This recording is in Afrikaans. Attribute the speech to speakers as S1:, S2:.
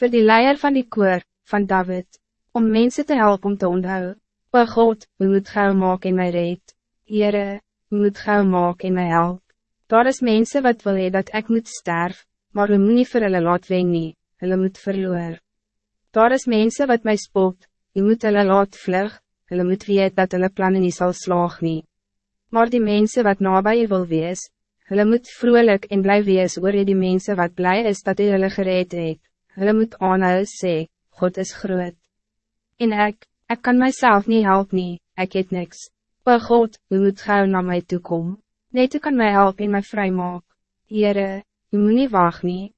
S1: Voor die leier van die koor, van David, om mensen te helpen om te onthou. O God, u moet gauw maak in my red. Heere, u moet gauw maak in my help. Daar is mensen wat wil dat ik moet sterf, maar u moet nie vir hulle laat wen nie, hulle moet verloor. Daar is mensen wat mij spot, u moet hulle laat vlug, hulle moet weet dat hulle plannen nie sal slaag nie. Maar die mensen wat nabij wil wees, hulle moet vrolijk en blij wees oor die mensen wat blij is dat hy hulle gereed het. Hulle moet aanhou sê, God is groot. En ik, ik kan mijzelf niet helpen, nie, ik het niks. O God, u moet gauw naar mij toe komen. Net u kan mij helpen en mij vrij maak. Heere, u moet niet wacht nie.